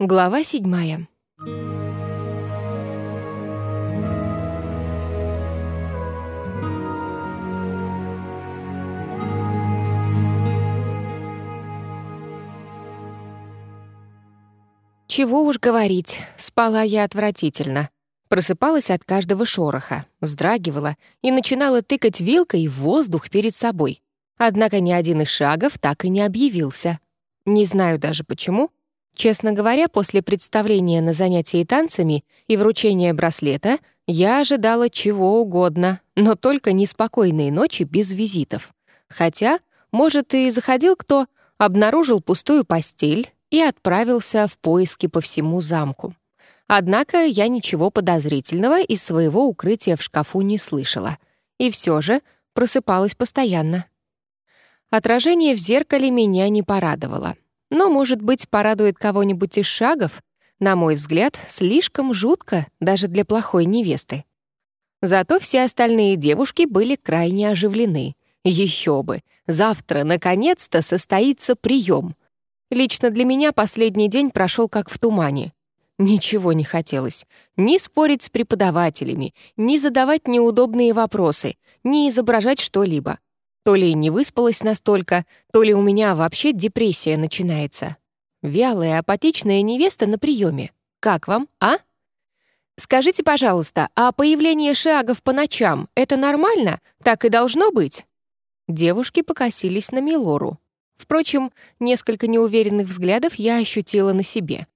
Глава седьмая. Чего уж говорить, спала я отвратительно. Просыпалась от каждого шороха, вздрагивала и начинала тыкать вилкой в воздух перед собой. Однако ни один из шагов так и не объявился. Не знаю даже почему. Честно говоря, после представления на занятии танцами и вручения браслета я ожидала чего угодно, но только неспокойные ночи без визитов. Хотя, может, и заходил кто, обнаружил пустую постель и отправился в поиски по всему замку. Однако я ничего подозрительного из своего укрытия в шкафу не слышала. И все же просыпалась постоянно. Отражение в зеркале меня не порадовало. Но, может быть, порадует кого-нибудь из шагов? На мой взгляд, слишком жутко даже для плохой невесты. Зато все остальные девушки были крайне оживлены. Еще бы, завтра, наконец-то, состоится прием. Лично для меня последний день прошел как в тумане. Ничего не хотелось. Ни спорить с преподавателями, ни задавать неудобные вопросы, ни изображать что-либо. То ли не выспалась настолько, то ли у меня вообще депрессия начинается. Вялая, апатичная невеста на приеме. Как вам, а? Скажите, пожалуйста, а появление шагов по ночам — это нормально? Так и должно быть?» Девушки покосились на Милору. Впрочем, несколько неуверенных взглядов я ощутила на себе.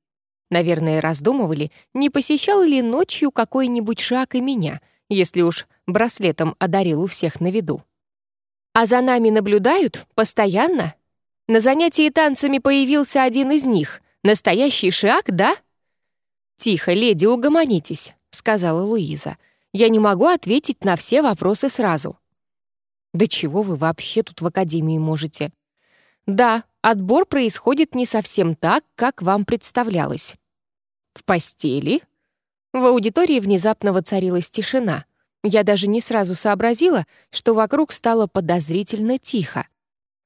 Наверное, раздумывали, не посещал ли ночью какой-нибудь шаг и меня, если уж браслетом одарил у всех на виду. А за нами наблюдают постоянно? На занятии танцами появился один из них. Настоящий шаг, да? «Тихо, леди, угомонитесь», — сказала Луиза. «Я не могу ответить на все вопросы сразу». «Да чего вы вообще тут в академии можете?» «Да, отбор происходит не совсем так, как вам представлялось». «В постели?» В аудитории внезапно воцарилась тишина. Я даже не сразу сообразила, что вокруг стало подозрительно тихо.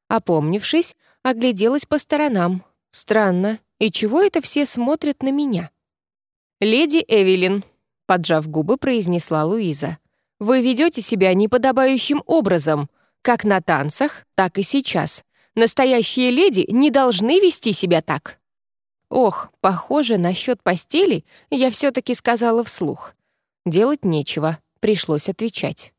Опомнившись, огляделась по сторонам. Странно, и чего это все смотрят на меня? «Леди Эвелин», — поджав губы, произнесла Луиза, «вы ведете себя неподобающим образом, как на танцах, так и сейчас. Настоящие леди не должны вести себя так». Ох, похоже, насчет постели я все-таки сказала вслух. Делать нечего пришлось отвечать.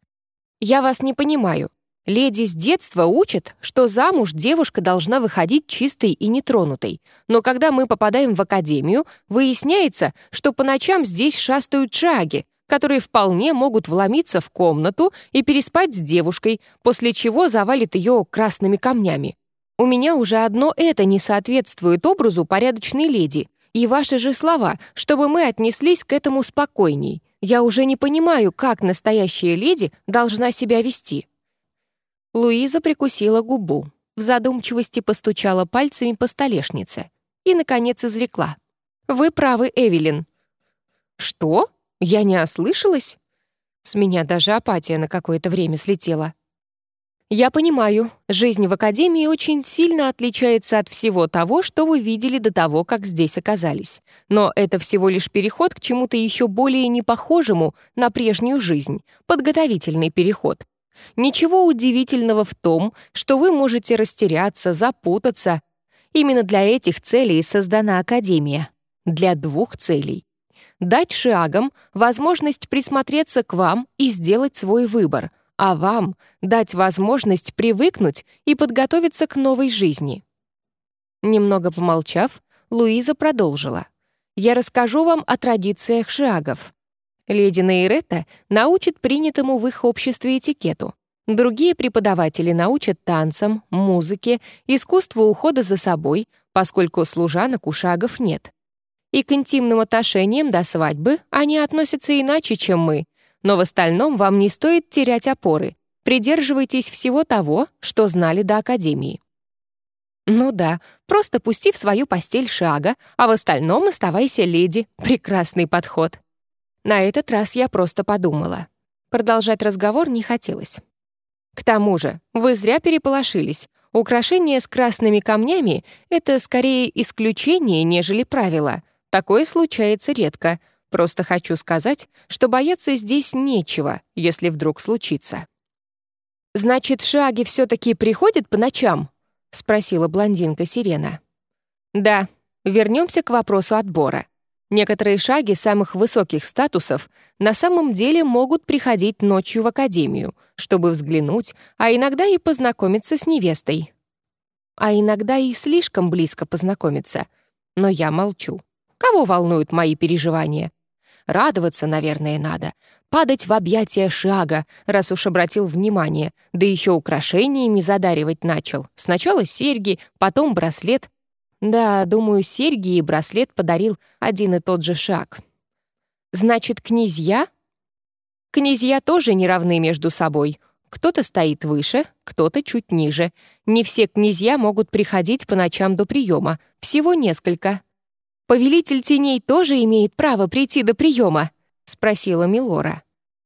«Я вас не понимаю. Леди с детства учат, что замуж девушка должна выходить чистой и нетронутой. Но когда мы попадаем в академию, выясняется, что по ночам здесь шастают шаги, которые вполне могут вломиться в комнату и переспать с девушкой, после чего завалит ее красными камнями. У меня уже одно это не соответствует образу порядочной леди. И ваши же слова, чтобы мы отнеслись к этому спокойней. Я уже не понимаю, как настоящая леди должна себя вести». Луиза прикусила губу, в задумчивости постучала пальцами по столешнице и, наконец, изрекла. «Вы правы, Эвелин». «Что? Я не ослышалась?» С меня даже апатия на какое-то время слетела. Я понимаю, жизнь в Академии очень сильно отличается от всего того, что вы видели до того, как здесь оказались. Но это всего лишь переход к чему-то еще более непохожему на прежнюю жизнь, подготовительный переход. Ничего удивительного в том, что вы можете растеряться, запутаться. Именно для этих целей создана Академия. Для двух целей. Дать шагам возможность присмотреться к вам и сделать свой выбор — а вам дать возможность привыкнуть и подготовиться к новой жизни. Немного помолчав, Луиза продолжила. «Я расскажу вам о традициях шагов. Леди Нейрета научит принятому в их обществе этикету. Другие преподаватели научат танцам, музыке, искусству ухода за собой, поскольку служанок у шагов нет. И к интимным отношениям до свадьбы они относятся иначе, чем мы, но в остальном вам не стоит терять опоры. Придерживайтесь всего того, что знали до Академии. Ну да, просто пусти в свою постель шага, а в остальном оставайся леди. Прекрасный подход. На этот раз я просто подумала. Продолжать разговор не хотелось. К тому же, вы зря переполошились. Украшение с красными камнями — это скорее исключение, нежели правило. Такое случается редко. Просто хочу сказать, что бояться здесь нечего, если вдруг случится. «Значит, шаги все-таки приходят по ночам?» — спросила блондинка Сирена. «Да, вернемся к вопросу отбора. Некоторые шаги самых высоких статусов на самом деле могут приходить ночью в академию, чтобы взглянуть, а иногда и познакомиться с невестой. А иногда и слишком близко познакомиться. Но я молчу. Кого волнуют мои переживания? Радоваться, наверное, надо. Падать в объятия шага, раз уж обратил внимание, да еще украшениями задаривать начал. Сначала серьги, потом браслет, да, думаю, серьги и браслет подарил один и тот же шаг. Значит, князья? Князья тоже не равны между собой. Кто-то стоит выше, кто-то чуть ниже. Не все князья могут приходить по ночам до приема, всего несколько. «Повелитель теней тоже имеет право прийти до приема?» — спросила Милора.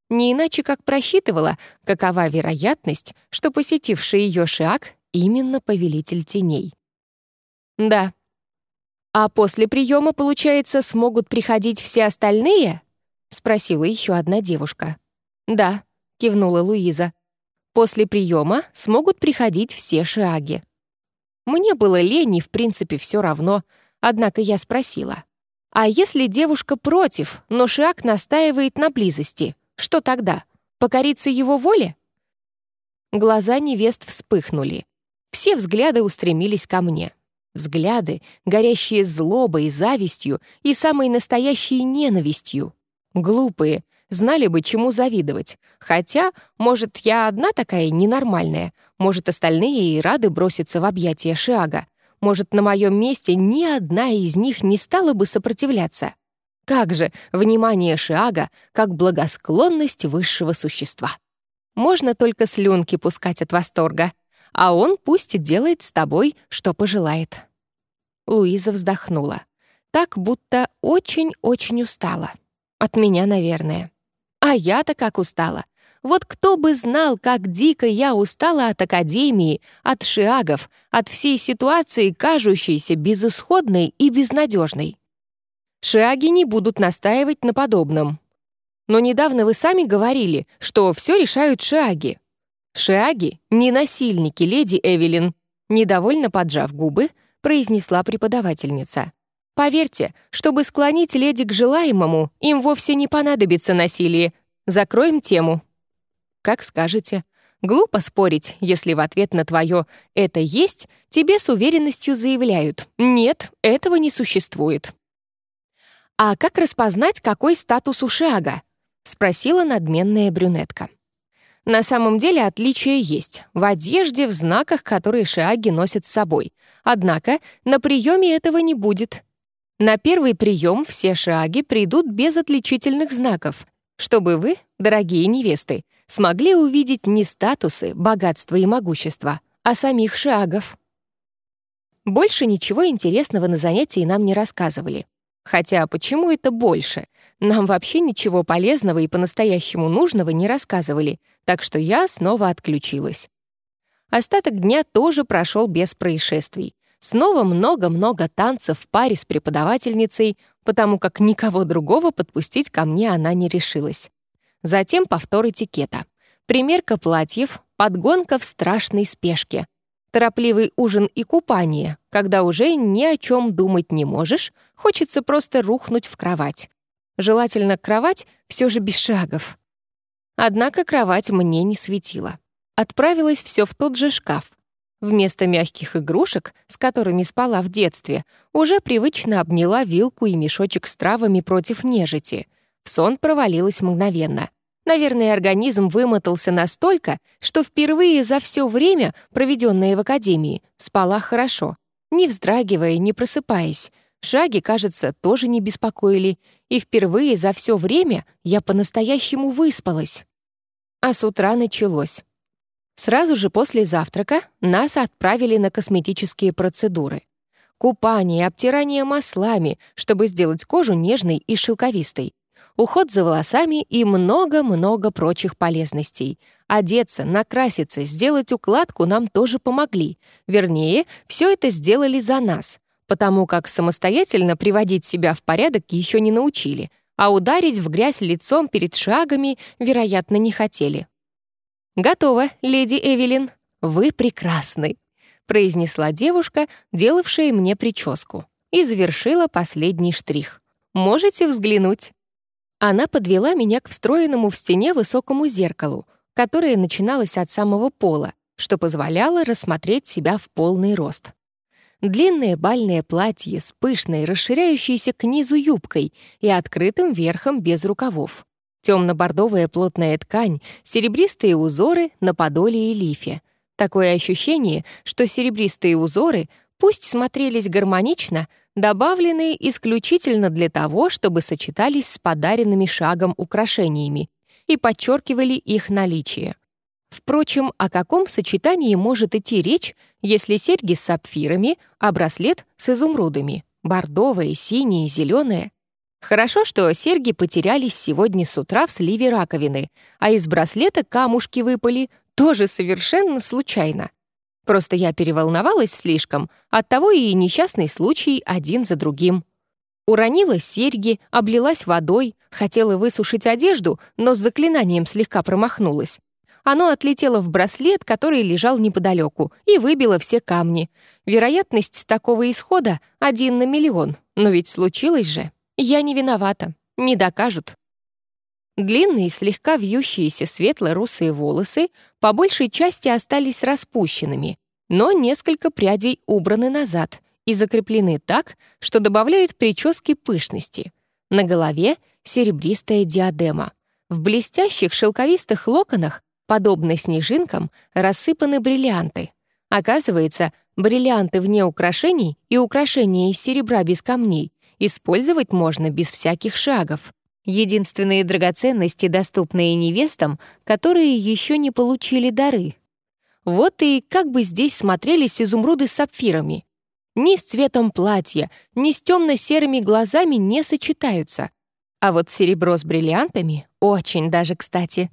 Не иначе как просчитывала, какова вероятность, что посетивший ее шаг именно повелитель теней. Да. А после приема, получается, смогут приходить все остальные? Спросила еще одна девушка. Да, кивнула Луиза. После приема смогут приходить все шиаги. Мне было лень и, в принципе, все равно, однако я спросила. А если девушка против, но Шиак настаивает на близости, что тогда? Покориться его воле? Глаза невест вспыхнули. Все взгляды устремились ко мне. Взгляды, горящие злобой, завистью и самой настоящей ненавистью. Глупые, знали бы, чему завидовать. Хотя, может, я одна такая ненормальная, может, остальные и рады броситься в объятия Шиага. Может, на моем месте ни одна из них не стала бы сопротивляться. Как же, внимание Шиага как благосклонность высшего существа. Можно только слюнки пускать от восторга, а он пусть делает с тобой, что пожелает. Луиза вздохнула. Так, будто очень-очень устала. От меня, наверное. А я-то как устала. Вот кто бы знал, как дико я устала от Академии, от шиагов, от всей ситуации, кажущейся безысходной и безнадежной. Шиаги не будут настаивать на подобном. Но недавно вы сами говорили, что все решают шиаги. Шиаги — не насильники, леди Эвелин. Недовольно поджав губы, произнесла преподавательница. «Поверьте, чтобы склонить леди к желаемому, им вовсе не понадобится насилие. Закроем тему». «Как скажете». Глупо спорить, если в ответ на твое «это есть» тебе с уверенностью заявляют «нет, этого не существует». «А как распознать, какой статус у шага?» — спросила надменная брюнетка. На самом деле отличия есть в одежде, в знаках, которые шиаги носят с собой. Однако на приеме этого не будет. На первый прием все шиаги придут без отличительных знаков, чтобы вы, дорогие невесты, смогли увидеть не статусы, богатство и могущество, а самих шиагов. Больше ничего интересного на занятии нам не рассказывали. Хотя почему это больше? Нам вообще ничего полезного и по-настоящему нужного не рассказывали, так что я снова отключилась. Остаток дня тоже прошел без происшествий. Снова много-много танцев в паре с преподавательницей, потому как никого другого подпустить ко мне она не решилась. Затем повтор этикета. Примерка платьев, подгонка в страшной спешке — торопливый ужин и купание, когда уже ни о чем думать не можешь, хочется просто рухнуть в кровать. Желательно кровать все же без шагов. Однако кровать мне не светила. Отправилась все в тот же шкаф. Вместо мягких игрушек, с которыми спала в детстве, уже привычно обняла вилку и мешочек с травами против нежити. В сон провалилась мгновенно. Наверное, организм вымотался настолько, что впервые за все время, проведенное в академии, спала хорошо, не вздрагивая, не просыпаясь. Шаги, кажется, тоже не беспокоили, и впервые за все время я по-настоящему выспалась. А с утра началось. Сразу же после завтрака нас отправили на косметические процедуры. Купание, обтирание маслами, чтобы сделать кожу нежной и шелковистой уход за волосами и много-много прочих полезностей. Одеться, накраситься, сделать укладку нам тоже помогли. Вернее, все это сделали за нас, потому как самостоятельно приводить себя в порядок еще не научили, а ударить в грязь лицом перед шагами, вероятно, не хотели. «Готово, леди Эвелин. Вы прекрасны», — произнесла девушка, делавшая мне прическу, и завершила последний штрих. «Можете взглянуть». Она подвела меня к встроенному в стене высокому зеркалу, которое начиналось от самого пола, что позволяло рассмотреть себя в полный рост. Длинное бальное платье с пышной, расширяющейся к низу юбкой и открытым верхом без рукавов. Темно-бордовая плотная ткань, серебристые узоры на подоле и лифе. Такое ощущение, что серебристые узоры, пусть смотрелись гармонично, добавленные исключительно для того, чтобы сочетались с подаренными шагом украшениями и подчеркивали их наличие. Впрочем, о каком сочетании может идти речь, если серьги с сапфирами, а браслет с изумрудами, бордовые, синие, зеленые? Хорошо, что серьги потерялись сегодня с утра в сливе раковины, а из браслета камушки выпали, тоже совершенно случайно. Просто я переволновалась слишком, оттого и несчастный случай один за другим. Уронила серьги, облилась водой, хотела высушить одежду, но с заклинанием слегка промахнулась. Оно отлетело в браслет, который лежал неподалеку, и выбило все камни. Вероятность такого исхода — один на миллион. Но ведь случилось же. Я не виновата. Не докажут. Длинные, слегка вьющиеся светло-русые волосы по большей части остались распущенными, но несколько прядей убраны назад и закреплены так, что добавляют прическе пышности. На голове серебристая диадема. В блестящих шелковистых локонах, подобно снежинкам, рассыпаны бриллианты. Оказывается, бриллианты вне украшений и украшения из серебра без камней использовать можно без всяких шагов. Единственные драгоценности, доступные невестам, которые еще не получили дары. Вот и как бы здесь смотрелись изумруды с сапфирами. Ни с цветом платья, ни с темно-серыми глазами не сочетаются. А вот серебро с бриллиантами очень даже кстати.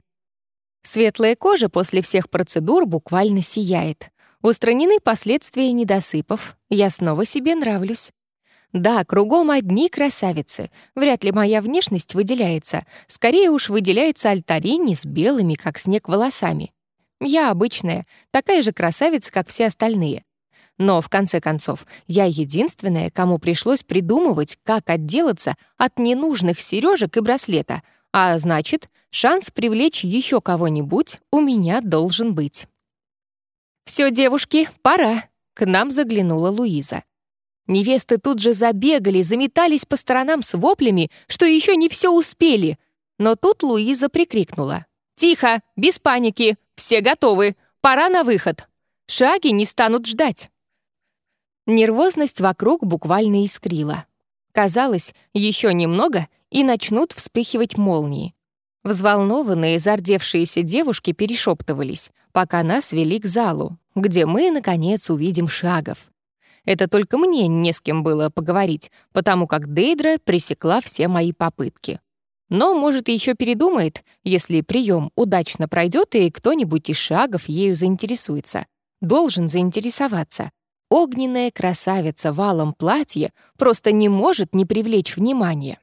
Светлая кожа после всех процедур буквально сияет. Устранены последствия недосыпов. Я снова себе нравлюсь. Да, кругом одни красавицы. Вряд ли моя внешность выделяется. Скорее уж выделяется альтарини с белыми, как снег, волосами. Я обычная, такая же красавица, как все остальные. Но, в конце концов, я единственная, кому пришлось придумывать, как отделаться от ненужных сережек и браслета, а значит, шанс привлечь еще кого-нибудь у меня должен быть. «Все, девушки, пора!» — к нам заглянула Луиза. Невесты тут же забегали, заметались по сторонам с воплями, что еще не все успели. Но тут Луиза прикрикнула. «Тихо, без паники, все готовы, пора на выход. Шаги не станут ждать». Нервозность вокруг буквально искрила. Казалось, еще немного, и начнут вспыхивать молнии. Взволнованные, зардевшиеся девушки перешептывались, пока нас вели к залу, где мы, наконец, увидим шагов. Это только мне не с кем было поговорить, потому как Дейдра пресекла все мои попытки. Но, может, еще передумает, если прием удачно пройдет и кто-нибудь из шагов ею заинтересуется. Должен заинтересоваться. Огненная красавица в алом платье просто не может не привлечь внимания.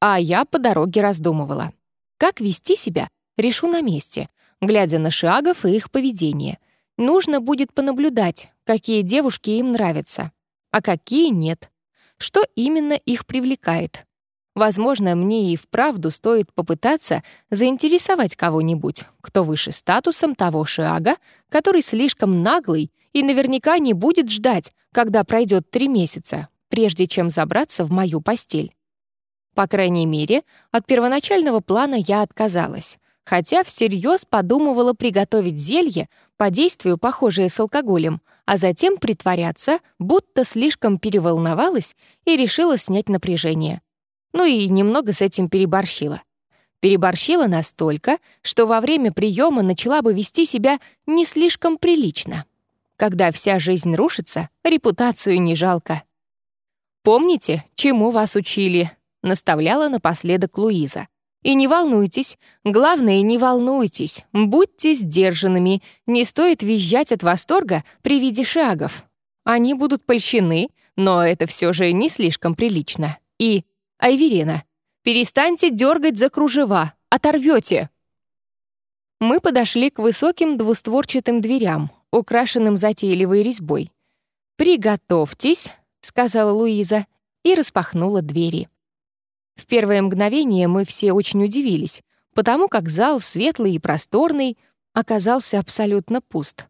А я по дороге раздумывала. Как вести себя, решу на месте, глядя на шагов и их поведение. Нужно будет понаблюдать, какие девушки им нравятся, а какие нет. Что именно их привлекает. Возможно, мне и вправду стоит попытаться заинтересовать кого-нибудь, кто выше статусом того шага, который слишком наглый и наверняка не будет ждать, когда пройдет три месяца, прежде чем забраться в мою постель. По крайней мере, от первоначального плана я отказалась, хотя всерьез подумывала приготовить зелье по действию, похожее с алкоголем, а затем притворяться, будто слишком переволновалась и решила снять напряжение. Ну и немного с этим переборщила. Переборщила настолько, что во время приема начала бы вести себя не слишком прилично. Когда вся жизнь рушится, репутацию не жалко. «Помните, чему вас учили?» — наставляла напоследок Луиза. «И не волнуйтесь, главное, не волнуйтесь, будьте сдержанными, не стоит визжать от восторга при виде шагов. Они будут польщены, но это все же не слишком прилично. И, Айверена, перестаньте дергать за кружева, оторвете!» Мы подошли к высоким двустворчатым дверям, украшенным затейливой резьбой. «Приготовьтесь», — сказала Луиза, и распахнула двери. В первое мгновение мы все очень удивились, потому как зал, светлый и просторный, оказался абсолютно пуст.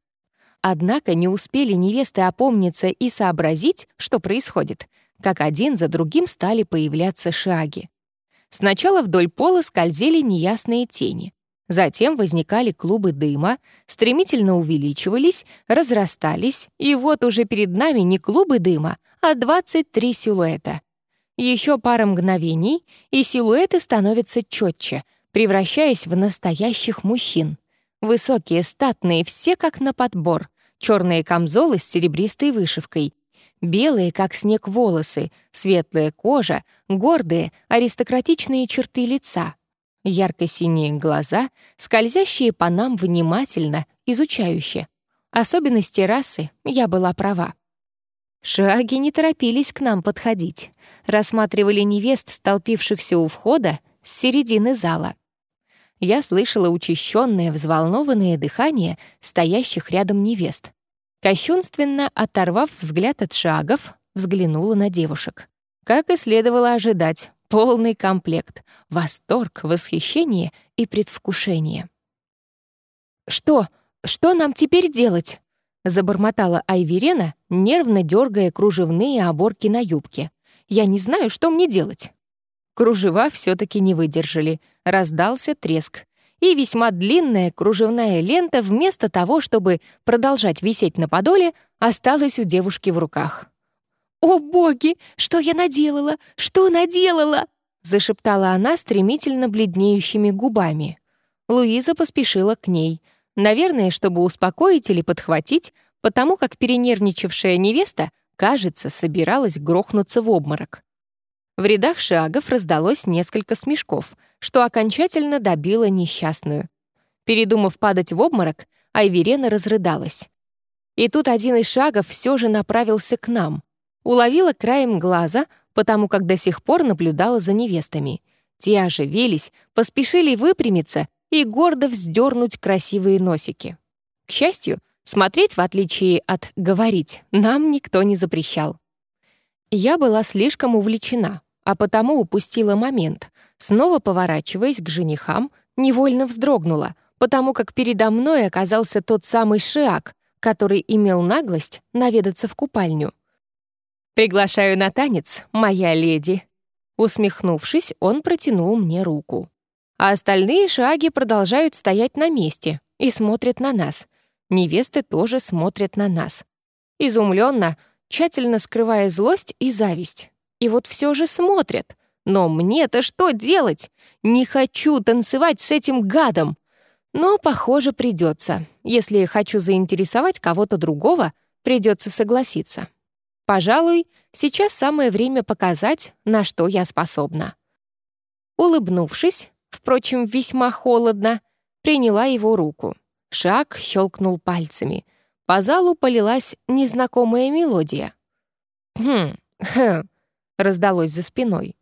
Однако не успели невесты опомниться и сообразить, что происходит, как один за другим стали появляться шаги. Сначала вдоль пола скользили неясные тени. Затем возникали клубы дыма, стремительно увеличивались, разрастались, и вот уже перед нами не клубы дыма, а 23 силуэта. Еще пара мгновений, и силуэты становятся четче, превращаясь в настоящих мужчин. Высокие, статные, все как на подбор. Черные камзолы с серебристой вышивкой. Белые, как снег, волосы, светлая кожа, гордые, аристократичные черты лица — ярко-синие глаза, скользящие по нам внимательно, изучающе. Особенности расы я была права. Шаги не торопились к нам подходить, рассматривали невест, столпившихся у входа с середины зала. Я слышала учащенное, взволнованное дыхание стоящих рядом невест. Кощунственно оторвав взгляд от шагов, взглянула на девушек. Как и следовало ожидать, Полный комплект. Восторг, восхищение и предвкушение. «Что? Что нам теперь делать?» — забормотала Айверена, нервно дергая кружевные оборки на юбке. «Я не знаю, что мне делать». Кружева все таки не выдержали. Раздался треск. И весьма длинная кружевная лента, вместо того, чтобы продолжать висеть на подоле, осталась у девушки в руках. «О, боги! Что я наделала? Что наделала?» зашептала она стремительно бледнеющими губами. Луиза поспешила к ней. Наверное, чтобы успокоить или подхватить, потому как перенервничавшая невеста, кажется, собиралась грохнуться в обморок. В рядах шагов раздалось несколько смешков, что окончательно добило несчастную. Передумав падать в обморок, Айверена разрыдалась. И тут один из шагов все же направился к нам уловила краем глаза, потому как до сих пор наблюдала за невестами. Те оживились, поспешили выпрямиться и гордо вздернуть красивые носики. К счастью, смотреть, в отличие от «говорить», нам никто не запрещал. Я была слишком увлечена, а потому упустила момент. Снова поворачиваясь к женихам, невольно вздрогнула, потому как передо мной оказался тот самый Шиак, который имел наглость наведаться в купальню. «Приглашаю на танец, моя леди». Усмехнувшись, он протянул мне руку. А остальные шаги продолжают стоять на месте и смотрят на нас. Невесты тоже смотрят на нас. Изумленно, тщательно скрывая злость и зависть. И вот все же смотрят. Но мне-то что делать? Не хочу танцевать с этим гадом. Но, похоже, придется. Если хочу заинтересовать кого-то другого, придется согласиться. Пожалуй, сейчас самое время показать, на что я способна. Улыбнувшись, впрочем, весьма холодно, приняла его руку. Шаг щелкнул пальцами. По залу полилась незнакомая мелодия. «Хм, хм», — раздалось за спиной.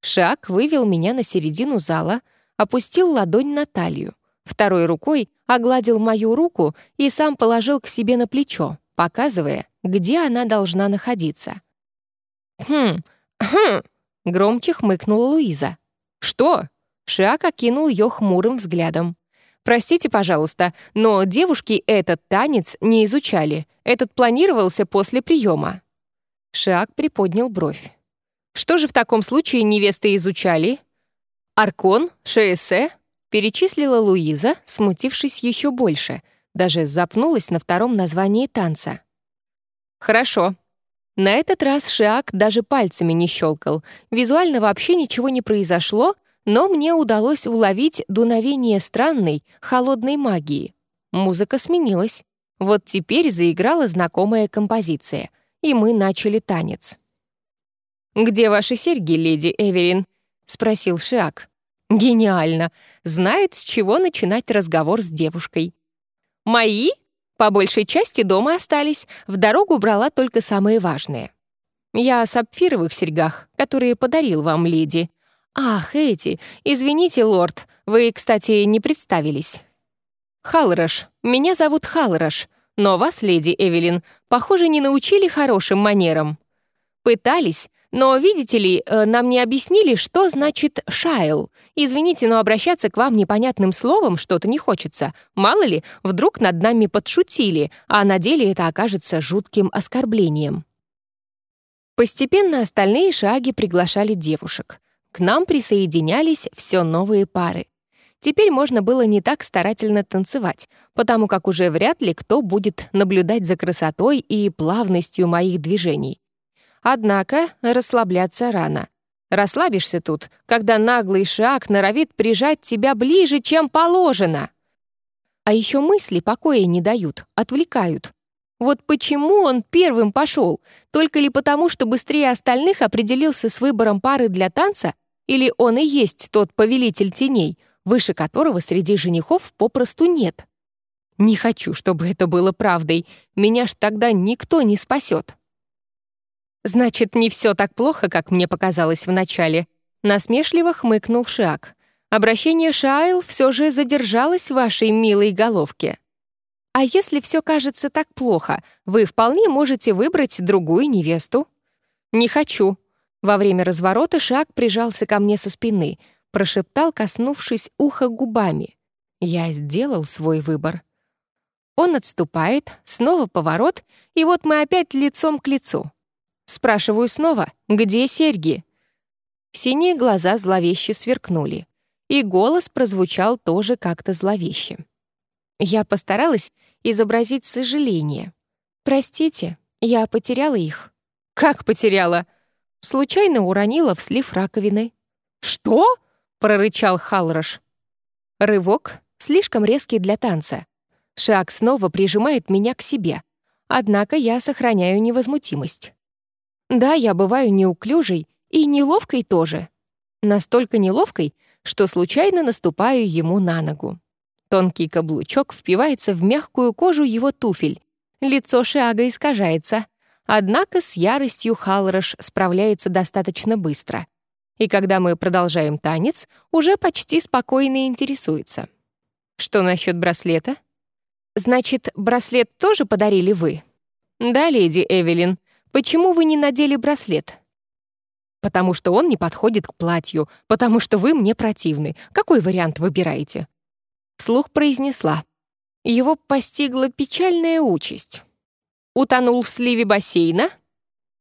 Шаг вывел меня на середину зала, опустил ладонь на талию. Второй рукой огладил мою руку и сам положил к себе на плечо, показывая, где она должна находиться. «Хм, хм!» — громче хмыкнула Луиза. «Что?» — Шиак окинул ее хмурым взглядом. «Простите, пожалуйста, но девушки этот танец не изучали. Этот планировался после приема». Шиак приподнял бровь. «Что же в таком случае невесты изучали?» «Аркон? Шеэсе?» — перечислила Луиза, смутившись еще больше — даже запнулась на втором названии танца. «Хорошо». На этот раз Шиак даже пальцами не щелкал. Визуально вообще ничего не произошло, но мне удалось уловить дуновение странной, холодной магии. Музыка сменилась. Вот теперь заиграла знакомая композиция, и мы начали танец. «Где ваши серьги, леди Эверин?» — спросил Шиак. «Гениально! Знает, с чего начинать разговор с девушкой». «Мои?» По большей части дома остались, в дорогу брала только самые важные. Я о сапфировых серьгах, которые подарил вам леди. Ах, эти, извините, лорд, вы, кстати, не представились. Халрош, меня зовут Халрош, но вас, леди Эвелин, похоже, не научили хорошим манерам. Пытались, но, видите ли, э, нам не объяснили, что значит «шайл». Извините, но обращаться к вам непонятным словом что-то не хочется. Мало ли, вдруг над нами подшутили, а на деле это окажется жутким оскорблением. Постепенно остальные шаги приглашали девушек. К нам присоединялись все новые пары. Теперь можно было не так старательно танцевать, потому как уже вряд ли кто будет наблюдать за красотой и плавностью моих движений. Однако расслабляться рано. Расслабишься тут, когда наглый шаг норовит прижать тебя ближе, чем положено. А еще мысли покоя не дают, отвлекают. Вот почему он первым пошел? Только ли потому, что быстрее остальных определился с выбором пары для танца? Или он и есть тот повелитель теней, выше которого среди женихов попросту нет? Не хочу, чтобы это было правдой. Меня ж тогда никто не спасет. «Значит, не все так плохо, как мне показалось вначале», — насмешливо хмыкнул Шиак. «Обращение Шайл все же задержалось в вашей милой головке. А если все кажется так плохо, вы вполне можете выбрать другую невесту». «Не хочу». Во время разворота Шиак прижался ко мне со спины, прошептал, коснувшись уха губами. «Я сделал свой выбор». Он отступает, снова поворот, и вот мы опять лицом к лицу. Спрашиваю снова, где серьги? Синие глаза зловеще сверкнули, и голос прозвучал тоже как-то зловеще. Я постаралась изобразить сожаление. «Простите, я потеряла их». «Как потеряла?» Случайно уронила в слив раковины. «Что?» — прорычал Халрош. Рывок слишком резкий для танца. Шаг снова прижимает меня к себе. Однако я сохраняю невозмутимость. Да, я бываю неуклюжей и неловкой тоже. Настолько неловкой, что случайно наступаю ему на ногу. Тонкий каблучок впивается в мягкую кожу его туфель. Лицо Шиага искажается. Однако с яростью Халрош справляется достаточно быстро. И когда мы продолжаем танец, уже почти спокойно интересуется. Что насчет браслета? Значит, браслет тоже подарили вы? Да, леди Эвелин, Почему вы не надели браслет? Потому что он не подходит к платью, потому что вы мне противны. Какой вариант выбираете? Вслух произнесла. Его постигла печальная участь. Утонул в сливе бассейна?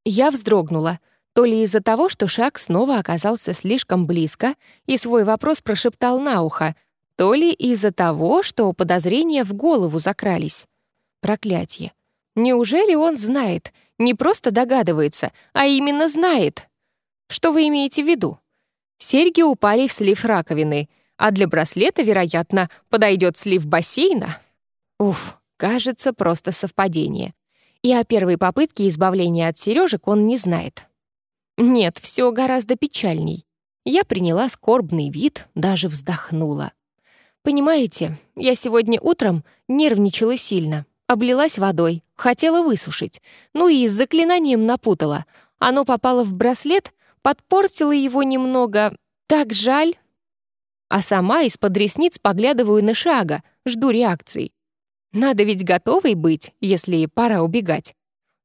Я вздрогнула, то ли из-за того, что шаг снова оказался слишком близко и свой вопрос прошептал на ухо, то ли из-за того, что подозрения в голову закрались. Проклятье. Неужели он знает — не просто догадывается, а именно знает. Что вы имеете в виду? Серьги упали в слив раковины, а для браслета, вероятно, подойдет слив бассейна. Уф, кажется, просто совпадение. И о первой попытке избавления от сережек он не знает. Нет, все гораздо печальней. Я приняла скорбный вид, даже вздохнула. Понимаете, я сегодня утром нервничала сильно. Облилась водой, хотела высушить. Ну и с заклинанием напутала. Оно попало в браслет, подпортило его немного. Так жаль. А сама из-под ресниц поглядываю на шага, жду реакции. Надо ведь готовой быть, если пора убегать.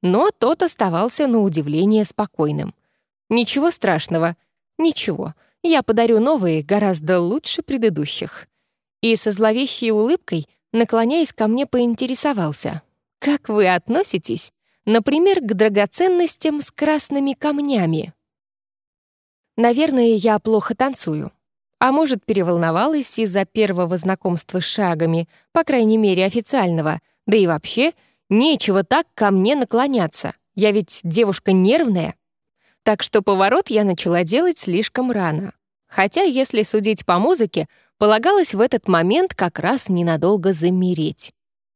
Но тот оставался на удивление спокойным. Ничего страшного. Ничего. Я подарю новые гораздо лучше предыдущих. И со зловещей улыбкой наклоняясь ко мне, поинтересовался. «Как вы относитесь, например, к драгоценностям с красными камнями?» Наверное, я плохо танцую. А может, переволновалась из-за первого знакомства с шагами, по крайней мере, официального. Да и вообще, нечего так ко мне наклоняться. Я ведь девушка нервная. Так что поворот я начала делать слишком рано. Хотя, если судить по музыке, полагалось в этот момент как раз ненадолго замереть.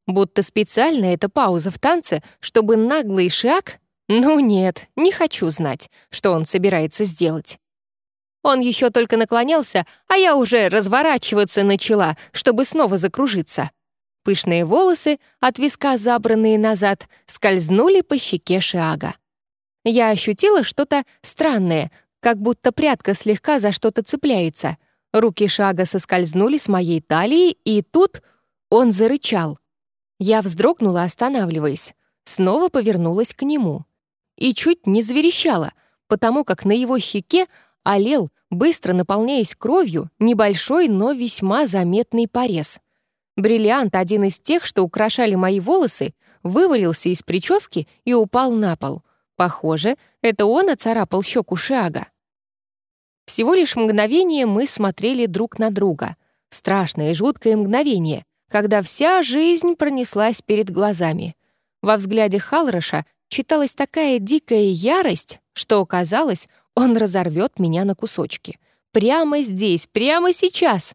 Будто специально эта пауза в танце, чтобы наглый шаг, Ну нет, не хочу знать, что он собирается сделать. Он еще только наклонялся, а я уже разворачиваться начала, чтобы снова закружиться. Пышные волосы, от виска забранные назад, скользнули по щеке Шиага. Я ощутила что-то странное, как будто прядка слегка за что-то цепляется. Руки Шага соскользнули с моей талии, и тут он зарычал. Я вздрогнула, останавливаясь. Снова повернулась к нему. И чуть не заверещала, потому как на его щеке олел, быстро наполняясь кровью, небольшой, но весьма заметный порез. Бриллиант, один из тех, что украшали мои волосы, вывалился из прически и упал на пол. Похоже, это он оцарапал щеку Шага. Всего лишь мгновение мы смотрели друг на друга. Страшное и жуткое мгновение, когда вся жизнь пронеслась перед глазами. Во взгляде Халроша читалась такая дикая ярость, что казалось, он разорвет меня на кусочки. Прямо здесь, прямо сейчас.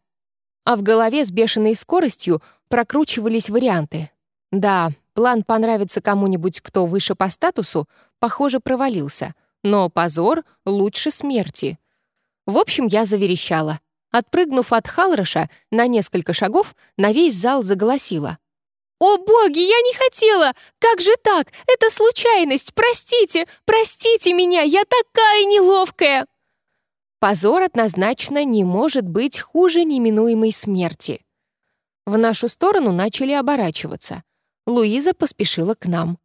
А в голове с бешеной скоростью прокручивались варианты. Да, план понравится кому-нибудь, кто выше по статусу, похоже, провалился. Но позор лучше смерти. В общем, я заверещала. Отпрыгнув от Халроша на несколько шагов, на весь зал заголосила. «О, боги, я не хотела! Как же так? Это случайность! Простите! Простите меня! Я такая неловкая!» Позор однозначно не может быть хуже неминуемой смерти. В нашу сторону начали оборачиваться. Луиза поспешила к нам.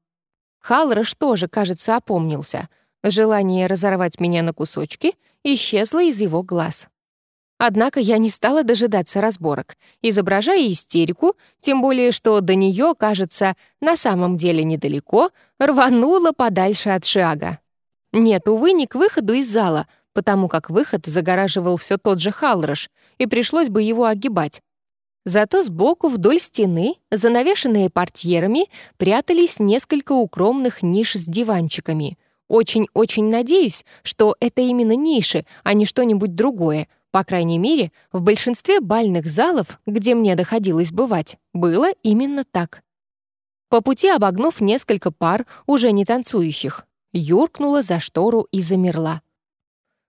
Халрош тоже, кажется, опомнился. Желание разорвать меня на кусочки исчезло из его глаз. Однако я не стала дожидаться разборок, изображая истерику, тем более что до нее, кажется, на самом деле недалеко, рванула подальше от шага. Нет, увы, не к выходу из зала, потому как выход загораживал все тот же Халрош, и пришлось бы его огибать. Зато сбоку вдоль стены, занавешенные портьерами, прятались несколько укромных ниш с диванчиками. Очень-очень надеюсь, что это именно ниши, а не что-нибудь другое, по крайней мере, в большинстве бальных залов, где мне доходилось бывать, было именно так. По пути обогнув несколько пар, уже не танцующих, юркнула за штору и замерла.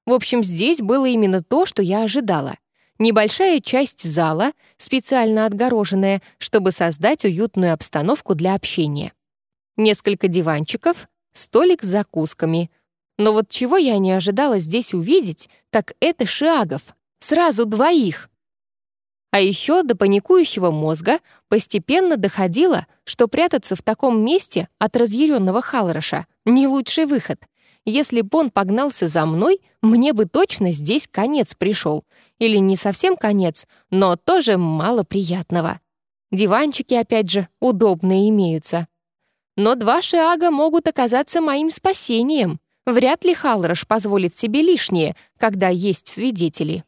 В общем, здесь было именно то, что я ожидала. Небольшая часть зала, специально отгороженная, чтобы создать уютную обстановку для общения. Несколько диванчиков, столик с закусками, но вот чего я не ожидала здесь увидеть, так это шагов. Сразу двоих. А еще до паникующего мозга постепенно доходило, что прятаться в таком месте от разъяренного Халроша — не лучший выход. Если бы он погнался за мной, мне бы точно здесь конец пришел. Или не совсем конец, но тоже мало приятного. Диванчики, опять же, удобные имеются. Но два шага могут оказаться моим спасением. Вряд ли Халрош позволит себе лишнее, когда есть свидетели.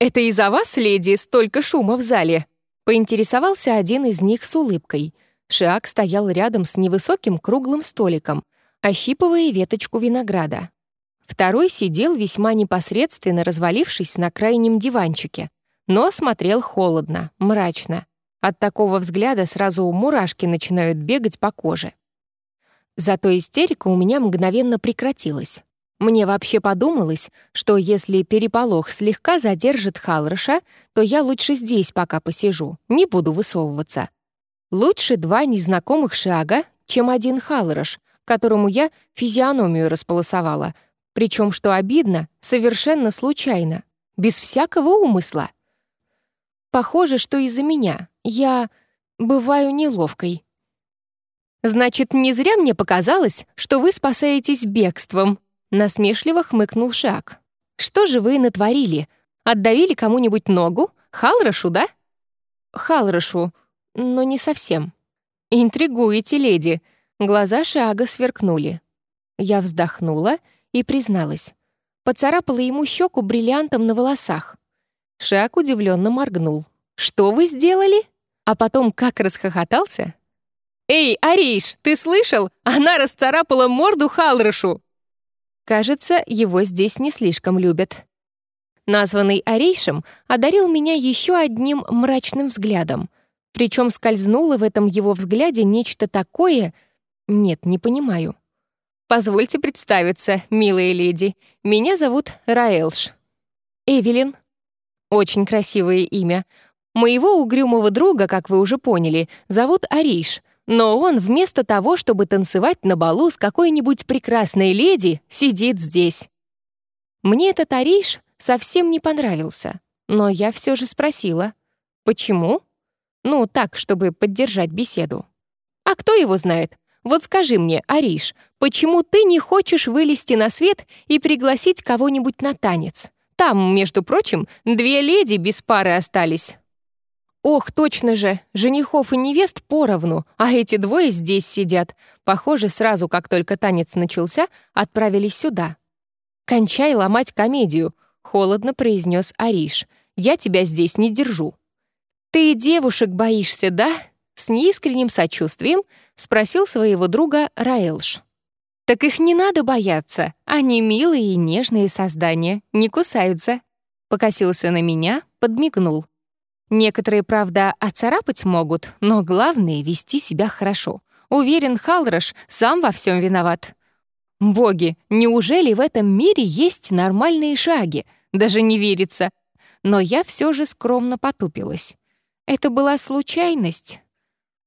«Это из-за вас, леди, столько шума в зале?» — поинтересовался один из них с улыбкой. Шиак стоял рядом с невысоким круглым столиком, ощипывая веточку винограда. Второй сидел весьма непосредственно развалившись на крайнем диванчике, но смотрел холодно, мрачно. От такого взгляда сразу мурашки начинают бегать по коже. Зато истерика у меня мгновенно прекратилась. Мне вообще подумалось, что если переполох слегка задержит Халроша, то я лучше здесь пока посижу, не буду высовываться. Лучше два незнакомых шага, чем один Халрош, которому я физиономию располосовала, причем, что обидно, совершенно случайно, без всякого умысла. Похоже, что из-за меня я бываю неловкой. «Значит, не зря мне показалось, что вы спасаетесь бегством», — насмешливо хмыкнул Шак. «Что же вы натворили? Отдавили кому-нибудь ногу? Халрошу, да?» «Халрошу, но не совсем». «Интригуете, леди». Глаза Шага сверкнули. Я вздохнула и призналась. Поцарапала ему щеку бриллиантом на волосах. Шаг удивленно моргнул. «Что вы сделали?» А потом как расхохотался, «Эй, Ариш, ты слышал? Она расцарапала морду Халрошу!» Кажется, его здесь не слишком любят. Названный Арейшем одарил меня еще одним мрачным взглядом. Причем скользнуло в этом его взгляде нечто такое, Нет, не понимаю. Позвольте представиться, милая леди. Меня зовут Раэлш. Эвелин. Очень красивое имя. Моего угрюмого друга, как вы уже поняли, зовут Ариш, но он вместо того, чтобы танцевать на балу с какой-нибудь прекрасной леди, сидит здесь. Мне этот Ариш совсем не понравился, но я все же спросила, почему? Ну, так, чтобы поддержать беседу. А кто его знает? Вот скажи мне, Ариш, почему ты не хочешь вылезти на свет и пригласить кого-нибудь на танец? Там, между прочим, две леди без пары остались. Ох, точно же, женихов и невест поровну, а эти двое здесь сидят. Похоже, сразу, как только танец начался, отправились сюда. «Кончай ломать комедию», — холодно произнес Ариш. «Я тебя здесь не держу». «Ты девушек боишься, да?» С неискренним сочувствием спросил своего друга Раэлш. «Так их не надо бояться. Они милые и нежные создания, не кусаются». Покосился на меня, подмигнул. Некоторые, правда, оцарапать могут, но главное — вести себя хорошо. Уверен, Халрош сам во всем виноват. Боги, неужели в этом мире есть нормальные шаги? Даже не верится. Но я все же скромно потупилась. Это была случайность.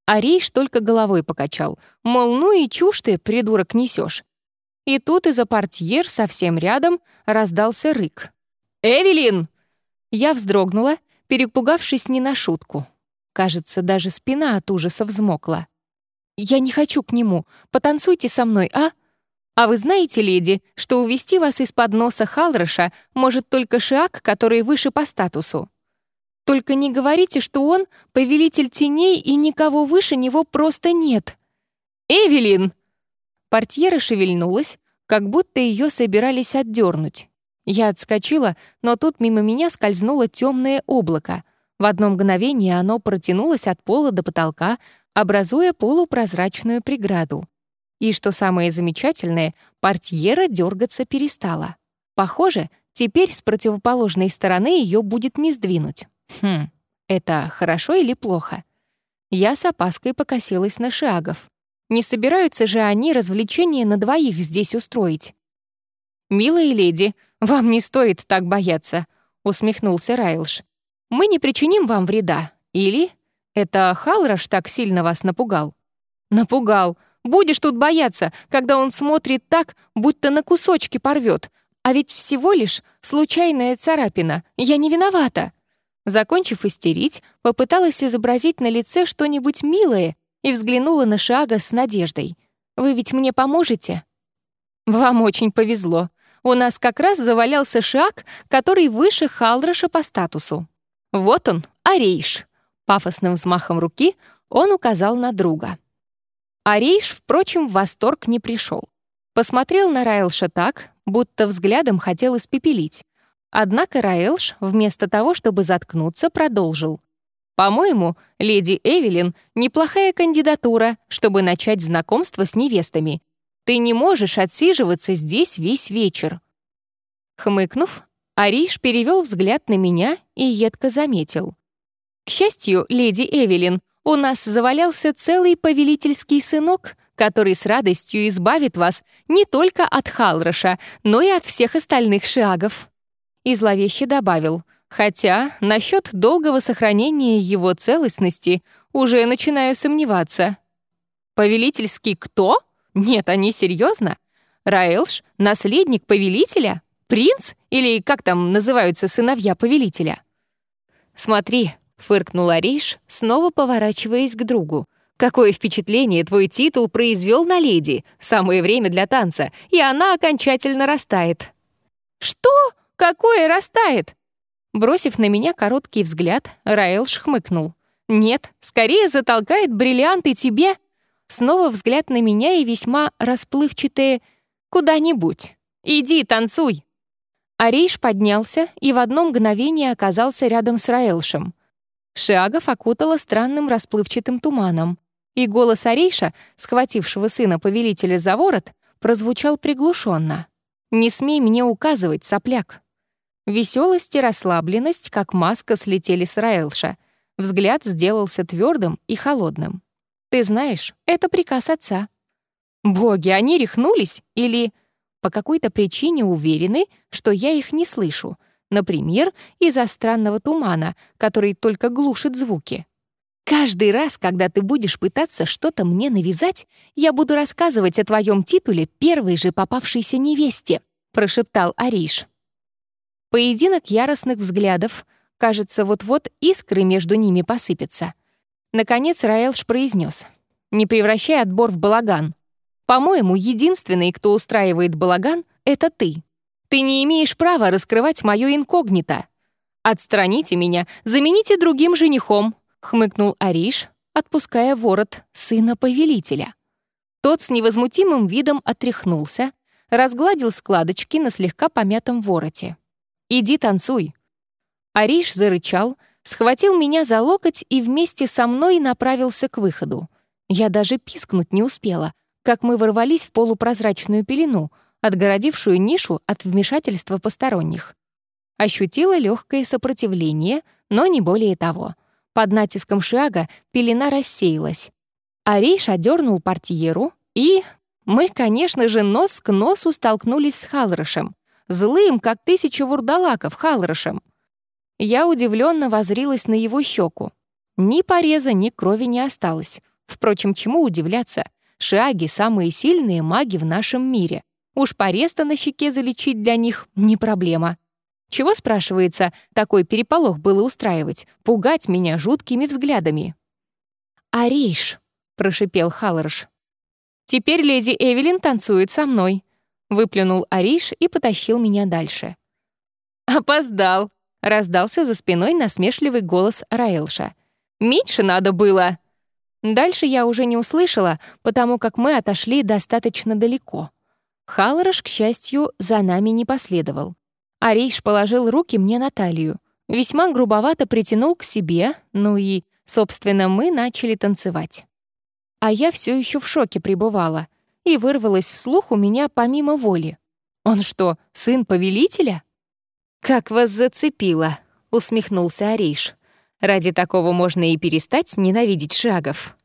Ариш только головой покачал, мол, ну и чушь ты, придурок, несешь. И тут из-за портьер совсем рядом раздался рык. «Эвелин!» Я вздрогнула, перепугавшись не на шутку. Кажется, даже спина от ужаса взмокла. «Я не хочу к нему. Потанцуйте со мной, а?» «А вы знаете, леди, что увести вас из-под носа Халроша может только Шиак, который выше по статусу?» Только не говорите, что он — повелитель теней, и никого выше него просто нет. «Эвелин!» Портьера шевельнулась, как будто ее собирались отдернуть. Я отскочила, но тут мимо меня скользнуло темное облако. В одно мгновение оно протянулось от пола до потолка, образуя полупрозрачную преграду. И что самое замечательное, портьера дергаться перестала. Похоже, теперь с противоположной стороны ее будет не сдвинуть. Хм, это хорошо или плохо? Я с опаской покосилась на шагов. Не собираются же они развлечения на двоих здесь устроить? «Милые леди, вам не стоит так бояться», — усмехнулся Райлш. «Мы не причиним вам вреда. Или это Халраш так сильно вас напугал?» «Напугал. Будешь тут бояться, когда он смотрит так, будто на кусочки порвет. А ведь всего лишь случайная царапина. Я не виновата». Закончив истерить, попыталась изобразить на лице что-нибудь милое и взглянула на Шага с надеждой. «Вы ведь мне поможете?» «Вам очень повезло. У нас как раз завалялся Шаг, который выше Халраша по статусу. Вот он, Арейш». Пафосным взмахом руки он указал на друга. Арейш, впрочем, в восторг не пришел. Посмотрел на Райлша так, будто взглядом хотел испепелить, Однако Раэлш, вместо того, чтобы заткнуться, продолжил. «По-моему, леди Эвелин — неплохая кандидатура, чтобы начать знакомство с невестами. Ты не можешь отсиживаться здесь весь вечер». Хмыкнув, Ариш перевел взгляд на меня и едко заметил. «К счастью, леди Эвелин, у нас завалялся целый повелительский сынок, который с радостью избавит вас не только от Халроша, но и от всех остальных шагов» и зловеще добавил, хотя насчет долгого сохранения его целостности уже начинаю сомневаться. «Повелительский кто? Нет, они серьезно? Раэлш — наследник повелителя? Принц? Или как там называются сыновья повелителя?» «Смотри», — фыркнул Ариш, снова поворачиваясь к другу. «Какое впечатление твой титул произвел на леди! Самое время для танца, и она окончательно растает». «Что?» Какое растает?» Бросив на меня короткий взгляд, Раэл шхмыкнул. «Нет, скорее затолкает бриллианты тебе». Снова взгляд на меня и весьма расплывчатые «куда-нибудь. Иди, танцуй». Арейш поднялся и в одно мгновение оказался рядом с Раэлшем. Шиагов окутала странным расплывчатым туманом, и голос Арейша, схватившего сына повелителя за ворот, прозвучал приглушенно. «Не смей мне указывать, сопляк». Веселость и расслабленность, как маска, слетели с Раэлша. Взгляд сделался твердым и холодным. «Ты знаешь, это приказ отца». Боги, они рехнулись или по какой-то причине уверены, что я их не слышу, например, из-за странного тумана, который только глушит звуки. Каждый раз, когда ты будешь пытаться что-то мне навязать, я буду рассказывать о твоем титуле первой же попавшейся невесте», — прошептал Ариш. Поединок яростных взглядов. Кажется, вот-вот искры между ними посыпятся. Наконец Раэлш произнес: «Не превращай отбор в балаган. По-моему, единственный, кто устраивает балаган, — это ты. Ты не имеешь права раскрывать моё инкогнито. Отстраните меня, замените другим женихом, — хмыкнул Ариш, отпуская ворот сына повелителя. Тот с невозмутимым видом отряхнулся, разгладил складочки на слегка помятом вороте. «Иди танцуй». Ариш зарычал, схватил меня за локоть и вместе со мной направился к выходу. Я даже пискнуть не успела, как мы ворвались в полупрозрачную пелену, отгородившую нишу от вмешательства посторонних. Ощутила легкое сопротивление, но не более того. Под натиском шага пелена рассеялась. Ариш одернул портьеру, и мы, конечно же, нос к носу столкнулись с Халрошем. Злым, как тысяча вурдалаков, Халрошем. Я удивленно возрилась на его щеку. Ни пореза, ни крови не осталось. Впрочем, чему удивляться? Шаги — самые сильные маги в нашем мире. Уж порез-то на щеке залечить для них — не проблема. Чего, спрашивается, такой переполох было устраивать, пугать меня жуткими взглядами? «Ариш», — прошипел Халлорш. «Теперь леди Эвелин танцует со мной», — выплюнул Ариш и потащил меня дальше. «Опоздал», — раздался за спиной насмешливый голос Раэлша. «Меньше надо было». Дальше я уже не услышала, потому как мы отошли достаточно далеко. Халлораш, к счастью, за нами не последовал. Арейш положил руки мне на талию, весьма грубовато притянул к себе, ну и, собственно, мы начали танцевать. А я все еще в шоке пребывала, и вырвалась вслух у меня помимо воли. «Он что, сын повелителя?» «Как вас зацепило», — усмехнулся Арейш. «Ради такого можно и перестать ненавидеть шагов».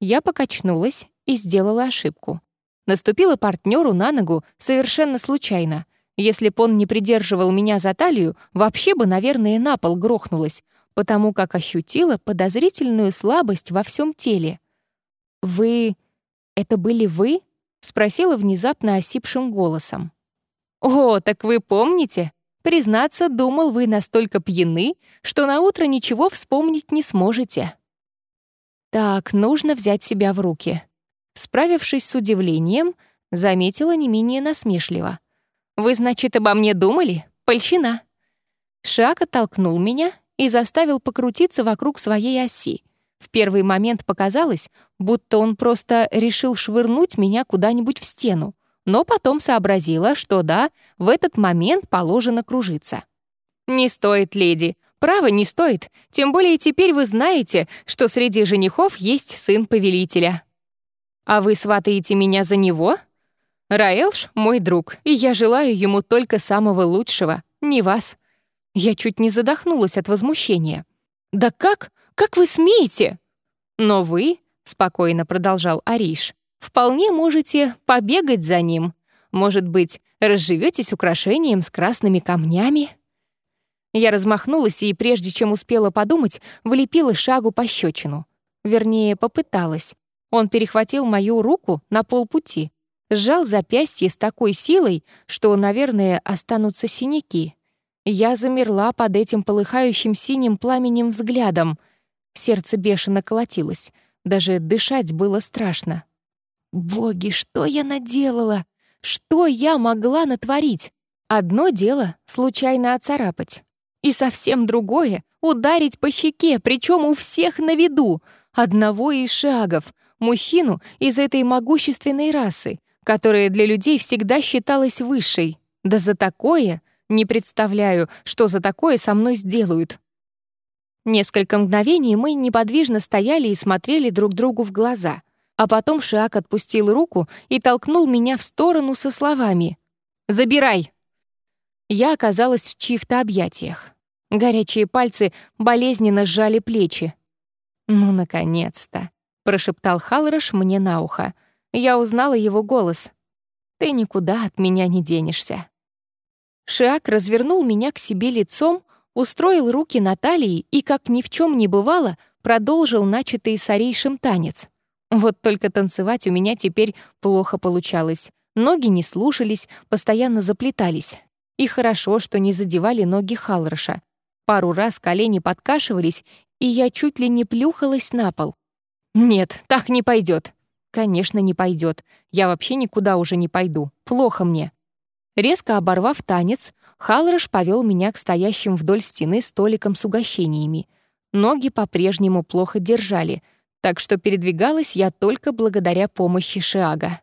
Я покачнулась и сделала ошибку. Наступила партнеру на ногу совершенно случайно — если б он не придерживал меня за талию, вообще бы, наверное, на пол грохнулась, потому как ощутила подозрительную слабость во всем теле. «Вы... это были вы?» — спросила внезапно осипшим голосом. «О, так вы помните? Признаться, думал, вы настолько пьяны, что на утро ничего вспомнить не сможете». Так, нужно взять себя в руки. Справившись с удивлением, заметила не менее насмешливо. «Вы, значит, обо мне думали? Польщина!» Шаг оттолкнул меня и заставил покрутиться вокруг своей оси. В первый момент показалось, будто он просто решил швырнуть меня куда-нибудь в стену, но потом сообразила, что да, в этот момент положено кружиться. «Не стоит, леди, право не стоит, тем более теперь вы знаете, что среди женихов есть сын повелителя». «А вы сватаете меня за него?» Раэлш — мой друг, и я желаю ему только самого лучшего, не вас». Я чуть не задохнулась от возмущения. «Да как? Как вы смеете?» «Но вы», — спокойно продолжал Ариш, «вполне можете побегать за ним. Может быть, разживетесь украшением с красными камнями?» Я размахнулась и, прежде чем успела подумать, влепила шагу пощечину. Вернее, попыталась. Он перехватил мою руку на полпути, сжал запястье с такой силой, что, наверное, останутся синяки. Я замерла под этим полыхающим синим пламенем взглядом. Сердце бешено колотилось. Даже дышать было страшно. «Боги, что я наделала? Что я могла натворить? Одно дело — случайно оцарапать. И совсем другое — ударить по щеке, причем у всех на виду, одного из шагов, мужчину из этой могущественной расы, которая для людей всегда считалась высшей. Да за такое не представляю, что за такое со мной сделают. Несколько мгновений мы неподвижно стояли и смотрели друг другу в глаза, а потом Шиак отпустил руку и толкнул меня в сторону со словами «Забирай!». Я оказалась в чьих-то объятиях. Горячие пальцы болезненно сжали плечи. «Ну, наконец-то!» — прошептал Халрош мне на ухо. Я узнала его голос. «Ты никуда от меня не денешься». Шиак развернул меня к себе лицом, устроил руки на талии и, как ни в чем не бывало, продолжил начатый сорейшим танец. Вот только танцевать у меня теперь плохо получалось. Ноги не слушались, постоянно заплетались. И хорошо, что не задевали ноги Халроша. Пару раз колени подкашивались, и я чуть ли не плюхалась на пол. Нет, так не пойдет. Конечно, не пойдет. Я вообще никуда уже не пойду. Плохо мне. Резко оборвав танец, Халрош повел меня к стоящим вдоль стены столикам с угощениями. Ноги по-прежнему плохо держали, так что передвигалась я только благодаря помощи Шиага.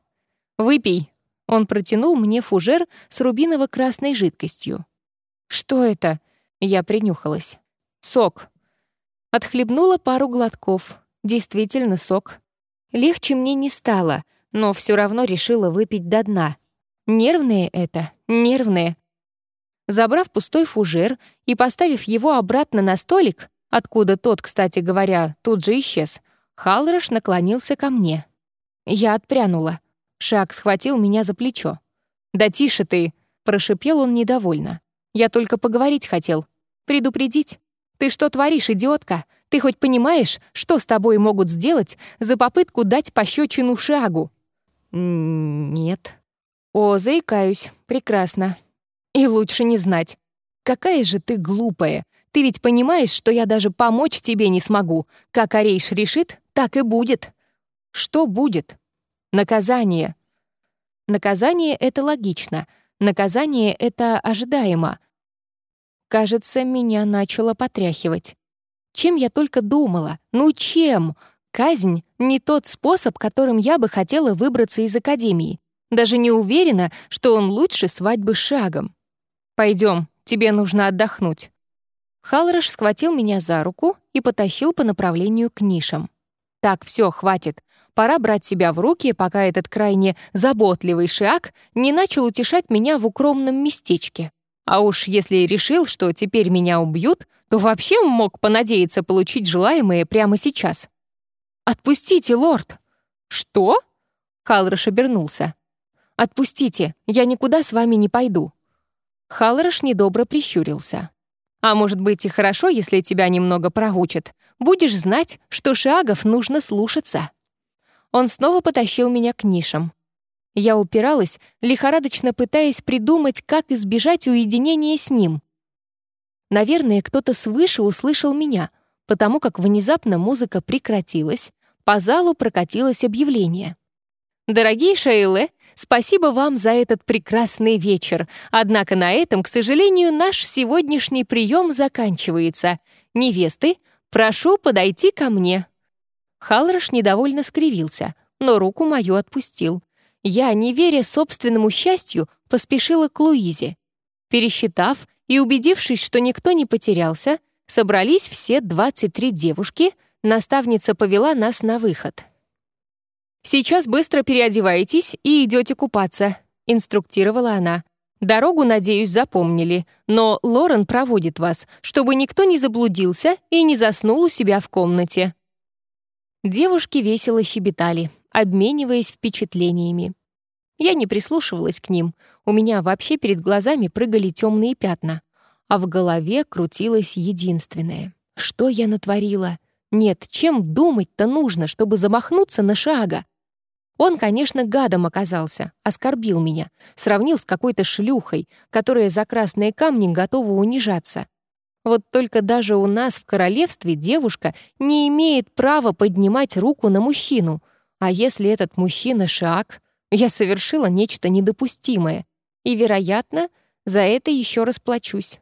«Выпей!» Он протянул мне фужер с рубиново-красной жидкостью. «Что это?» Я принюхалась. «Сок». Отхлебнула пару глотков. Действительно, сок. Легче мне не стало, но все равно решила выпить до дна. Нервные это, нервные. Забрав пустой фужер и поставив его обратно на столик, откуда тот, кстати говоря, тут же исчез, Халрош наклонился ко мне. Я отпрянула. Шаг схватил меня за плечо. «Да тише ты!» — прошипел он недовольно. «Я только поговорить хотел. Предупредить. Ты что творишь, идиотка? Ты хоть понимаешь, что с тобой могут сделать за попытку дать пощечину Шагу?» «Нет». «О, заикаюсь. Прекрасно. И лучше не знать. Какая же ты глупая. Ты ведь понимаешь, что я даже помочь тебе не смогу. Как Орейш решит, так и будет. Что будет? Наказание. Наказание — это логично. Наказание — это ожидаемо. Кажется, меня начало потряхивать. Чем я только думала? Ну чем? Казнь — не тот способ, которым я бы хотела выбраться из академии. Даже не уверена, что он лучше свадьбы шагом. Пойдем, тебе нужно отдохнуть. Халрош схватил меня за руку и потащил по направлению к нишам. «Так, все, хватит. Пора брать себя в руки, пока этот крайне заботливый шиак не начал утешать меня в укромном местечке. А уж если решил, что теперь меня убьют, то вообще мог понадеяться получить желаемое прямо сейчас. «Отпустите, лорд!» «Что?» Халрош обернулся. «Отпустите, я никуда с вами не пойду». Халрош недобро прищурился. А может быть и хорошо, если тебя немного прогучат. Будешь знать, что шагов нужно слушаться. Он снова потащил меня к нишам. Я упиралась, лихорадочно пытаясь придумать, как избежать уединения с ним. Наверное, кто-то свыше услышал меня, потому как внезапно музыка прекратилась, по залу прокатилось объявление. «Дорогие Шейле, Спасибо вам за этот прекрасный вечер. Однако на этом, к сожалению, наш сегодняшний прием заканчивается. Невесты, прошу подойти ко мне». Халрош недовольно скривился, но руку мою отпустил. Я, не веря собственному счастью, поспешила к Луизе. Пересчитав и убедившись, что никто не потерялся, собрались все 23 девушки, наставница повела нас на выход. «Сейчас быстро переодеваетесь и идете купаться», — инструктировала она. «Дорогу, надеюсь, запомнили, но Лорен проводит вас, чтобы никто не заблудился и не заснул у себя в комнате». Девушки весело щебетали, обмениваясь впечатлениями. Я не прислушивалась к ним, у меня вообще перед глазами прыгали темные пятна, а в голове крутилось единственное. Что я натворила? Нет, чем думать-то нужно, чтобы замахнуться на шага? Он, конечно, гадом оказался, оскорбил меня, сравнил с какой-то шлюхой, которая за красные камни готова унижаться. Вот только даже у нас в королевстве девушка не имеет права поднимать руку на мужчину. А если этот мужчина шаг, я совершила нечто недопустимое. И, вероятно, за это еще расплачусь.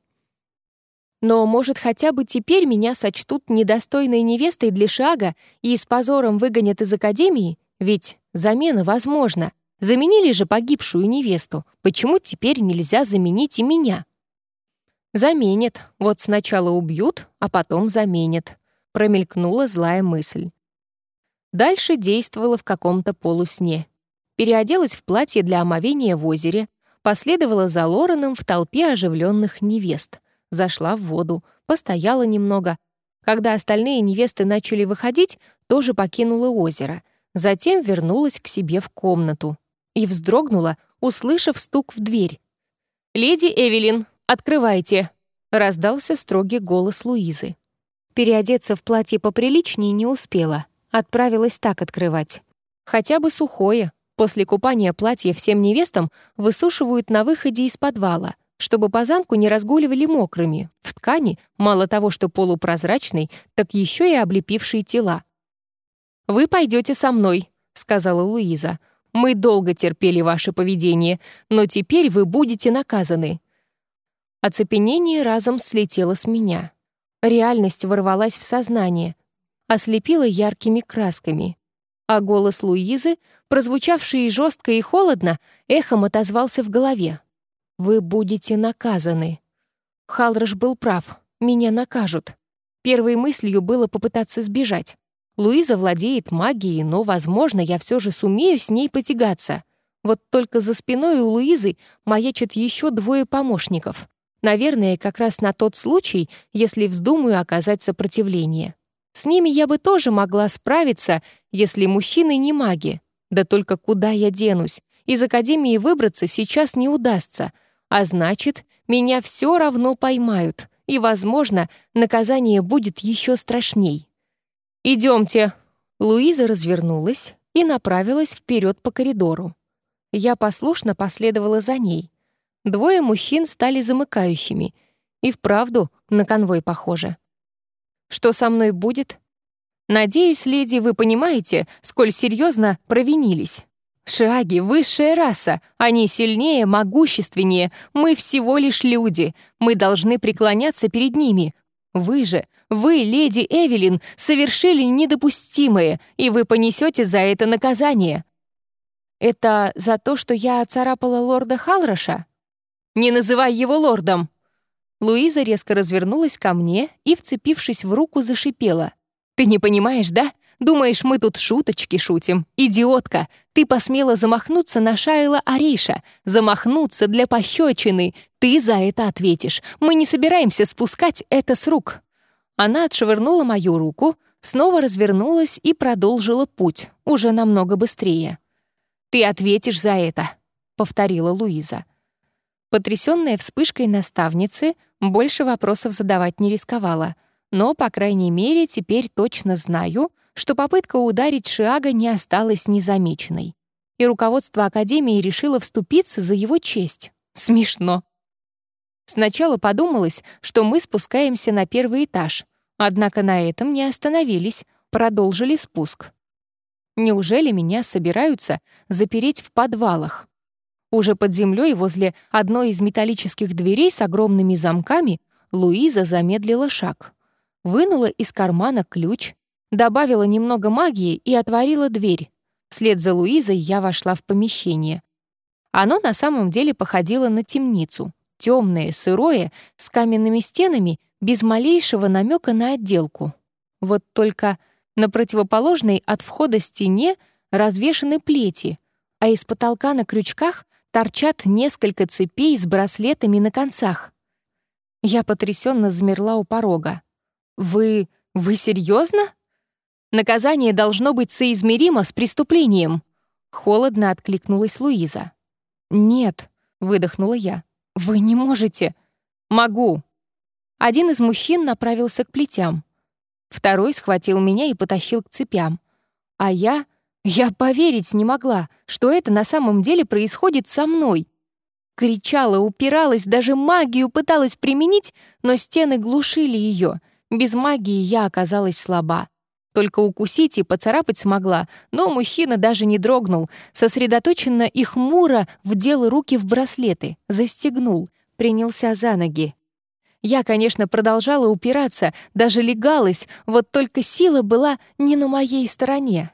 Но, может, хотя бы теперь меня сочтут недостойной невестой для шага и с позором выгонят из академии? Ведь замена возможна. Заменили же погибшую невесту. Почему теперь нельзя заменить и меня? Заменят. Вот сначала убьют, а потом заменят. Промелькнула злая мысль. Дальше действовала в каком-то полусне. Переоделась в платье для омовения в озере, последовала за Лореном в толпе оживленных невест. Зашла в воду, постояла немного. Когда остальные невесты начали выходить, тоже покинула озеро — затем вернулась к себе в комнату и вздрогнула, услышав стук в дверь. «Леди Эвелин, открывайте!» — раздался строгий голос Луизы. Переодеться в платье поприличнее не успела. Отправилась так открывать. Хотя бы сухое. После купания платья всем невестам высушивают на выходе из подвала, чтобы по замку не разгуливали мокрыми, в ткани, мало того, что полупрозрачной, так еще и облепившие тела. «Вы пойдете со мной», — сказала Луиза. «Мы долго терпели ваше поведение, но теперь вы будете наказаны». Оцепенение разом слетело с меня. Реальность ворвалась в сознание, ослепила яркими красками. А голос Луизы, прозвучавший жестко и холодно, эхом отозвался в голове. «Вы будете наказаны». Халраш был прав. Меня накажут. Первой мыслью было попытаться сбежать. Луиза владеет магией, но, возможно, я все же сумею с ней потягаться. Вот только за спиной у Луизы маячат еще двое помощников. Наверное, как раз на тот случай, если вздумаю оказать сопротивление. С ними я бы тоже могла справиться, если мужчины не маги. Да только куда я денусь? Из академии выбраться сейчас не удастся. А значит, меня все равно поймают. И, возможно, наказание будет еще страшней. «Идемте». Луиза развернулась и направилась вперед по коридору. Я послушно последовала за ней. Двое мужчин стали замыкающими. И вправду на конвой похоже. Что со мной будет? Надеюсь, леди, вы понимаете, сколь серьезно провинились. Шаги — высшая раса. Они сильнее, могущественнее. Мы всего лишь люди. Мы должны преклоняться перед ними. Вы же, вы, леди Эвелин, совершили недопустимое, и вы понесете за это наказание. Это за то, что я царапала лорда Халраша? «Не называй его лордом!» Луиза резко развернулась ко мне и, вцепившись в руку, зашипела. «Ты не понимаешь, да? Думаешь, мы тут шуточки шутим? Идиотка! Ты посмела замахнуться на Шайла Ариша, замахнуться для пощечины. Ты за это ответишь. Мы не собираемся спускать это с рук». Она отшвырнула мою руку, снова развернулась и продолжила путь, уже намного быстрее. «Ты ответишь за это», — повторила Луиза. Потрясённая вспышкой наставницы, больше вопросов задавать не рисковала, но, по крайней мере, теперь точно знаю, что попытка ударить Шиага не осталась незамеченной. И руководство Академии решило вступиться за его честь. Смешно. Сначала подумалось, что мы спускаемся на первый этаж, однако на этом не остановились, продолжили спуск. Неужели меня собираются запереть в подвалах? Уже под землей возле одной из металлических дверей с огромными замками Луиза замедлила шаг. Вынула из кармана ключ, добавила немного магии и отворила дверь. Вслед за Луизой я вошла в помещение. Оно на самом деле походило на темницу. Темное, сырое, с каменными стенами, без малейшего намека на отделку. Вот только на противоположной от входа стене развешаны плети, а из потолка на крючках торчат несколько цепей с браслетами на концах. Я потрясенно замерла у порога. «Вы... вы серьезно? Наказание должно быть соизмеримо с преступлением!» Холодно откликнулась Луиза. «Нет», — выдохнула я. «Вы не можете». «Могу». Один из мужчин направился к плетям. Второй схватил меня и потащил к цепям. А я я поверить не могла, что это на самом деле происходит со мной. Кричала, упиралась, даже магию пыталась применить, но стены глушили ее. Без магии я оказалась слаба. Только укусить и поцарапать смогла, но мужчина даже не дрогнул, сосредоточенно и хмуро вдел руки в браслеты, застегнул, принялся за ноги. Я, конечно, продолжала упираться, даже легалась, вот только сила была не на моей стороне.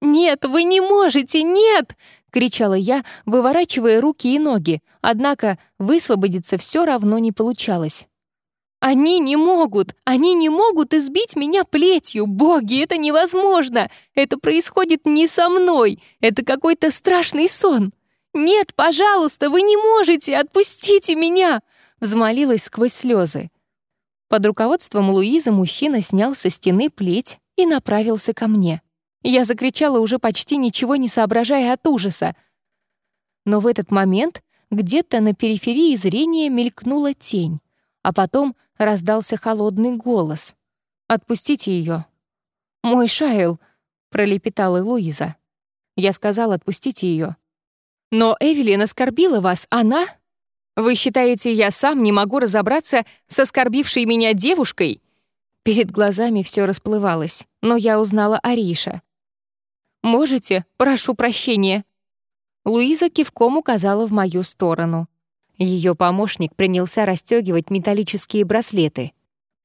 «Нет, вы не можете, нет!» — кричала я, выворачивая руки и ноги, однако высвободиться все равно не получалось. «Они не могут! Они не могут избить меня плетью! Боги, это невозможно! Это происходит не со мной! Это какой-то страшный сон! Нет, пожалуйста, вы не можете! Отпустите меня!» Взмолилась сквозь слезы. Под руководством Луизы мужчина снял со стены плеть и направился ко мне. Я закричала, уже почти ничего не соображая от ужаса. Но в этот момент где-то на периферии зрения мелькнула тень, а потом раздался холодный голос. «Отпустите ее. «Мой Шайл», — пролепетала Луиза. Я сказал, отпустите ее. «Но Эвелин оскорбила вас, она...» «Вы считаете, я сам не могу разобраться с оскорбившей меня девушкой?» Перед глазами все расплывалось, но я узнала Ариша. «Можете? Прошу прощения». Луиза кивком указала в мою сторону. Ее помощник принялся расстегивать металлические браслеты.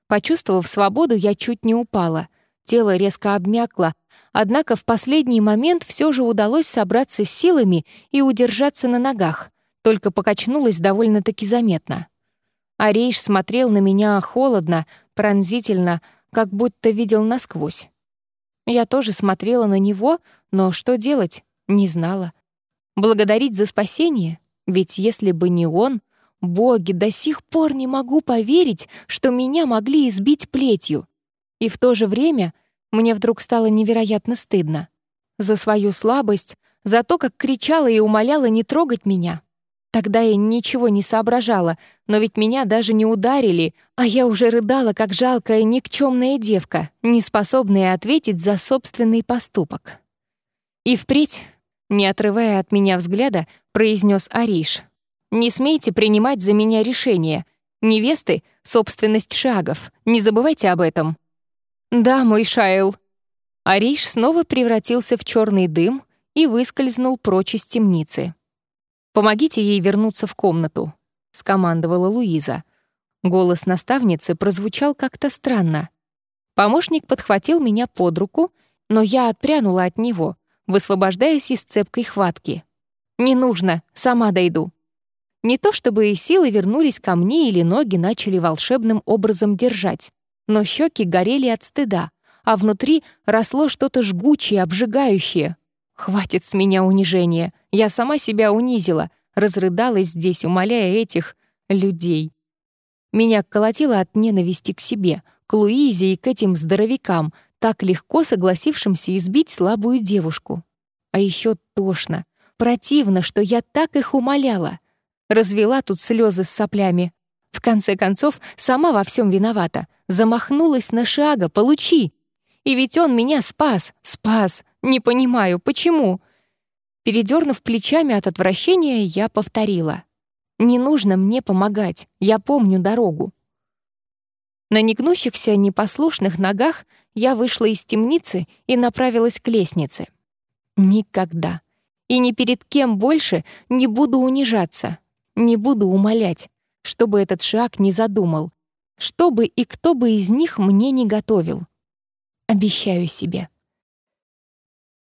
Почувствовав свободу, я чуть не упала. Тело резко обмякло, однако в последний момент все же удалось собраться с силами и удержаться на ногах, только покачнулась довольно-таки заметно. Арейш смотрел на меня холодно, пронзительно, как будто видел насквозь. Я тоже смотрела на него, но что делать, не знала. Благодарить за спасение? Ведь если бы не он, боги, до сих пор не могу поверить, что меня могли избить плетью. И в то же время мне вдруг стало невероятно стыдно. За свою слабость, за то, как кричала и умоляла не трогать меня. Тогда я ничего не соображала, но ведь меня даже не ударили, а я уже рыдала, как жалкая никчемная девка, не способная ответить за собственный поступок. И впредь, не отрывая от меня взгляда, произнес Ариш. «Не смейте принимать за меня решения. Невесты — собственность шагов. Не забывайте об этом». «Да, мой Шайл». Ариш снова превратился в черный дым и выскользнул прочь из темницы. «Помогите ей вернуться в комнату», — скомандовала Луиза. Голос наставницы прозвучал как-то странно. Помощник подхватил меня под руку, но я отпрянула от него, высвобождаясь из цепкой хватки. «Не нужно, сама дойду». Не то чтобы и силы вернулись ко мне или ноги начали волшебным образом держать, но щеки горели от стыда, а внутри росло что-то жгучее, обжигающее. Хватит с меня унижения. Я сама себя унизила, разрыдалась здесь, умоляя этих людей. Меня колотило от ненависти к себе, к Луизе и к этим здоровякам, так легко согласившимся избить слабую девушку. А еще тошно, противно, что я так их умоляла. Развела тут слезы с соплями. В конце концов, сама во всем виновата. Замахнулась на шага, получи. И ведь он меня спас, спас. Не понимаю, почему? Передернув плечами от отвращения, я повторила. «Не нужно мне помогать, я помню дорогу». На негнущихся, непослушных ногах я вышла из темницы и направилась к лестнице. Никогда и ни перед кем больше не буду унижаться, не буду умолять, чтобы этот шаг не задумал, чтобы и кто бы из них мне не готовил. Обещаю себе.